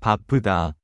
바쁘다.